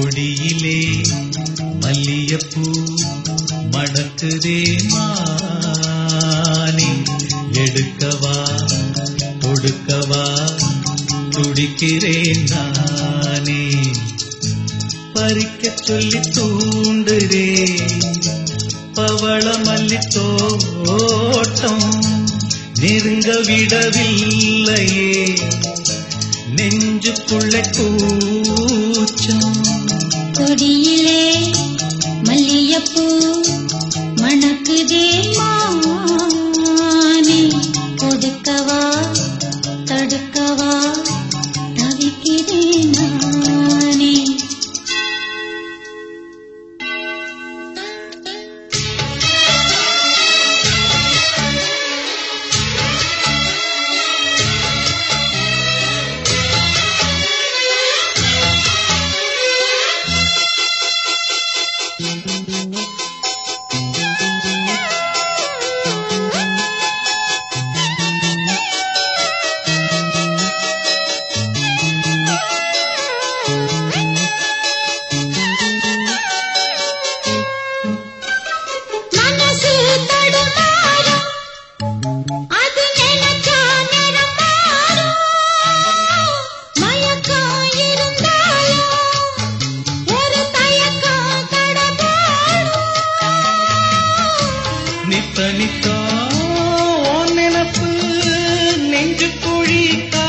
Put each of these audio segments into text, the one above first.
கொடியிலே மல்லியப்பூ மணக்குதே மானி. எடுக்கவா கொடுக்கவா துடிக்கிறேன் நானே. பறிக்க சொல்லி தூண்டுரே பவள மல்லி தோட்டம் நெருங்க விடவில்லையே. நெஞ்சுக்குள்ள கூச்சம். கொடியிலே மல்லியப்பூ மணக்குதே மானே. ஒதுக்கவா தடுக்கவா தவிக்கிறேன் நானே. தனித்தா நினப்பு நெஞ்சு குழித்தா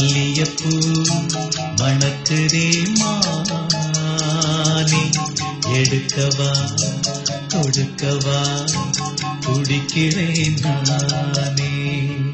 மல்லியப்பூ மணக்குதே மானே. எடுக்கவா கொடுக்கவா துடிக்கிறேன் நானே.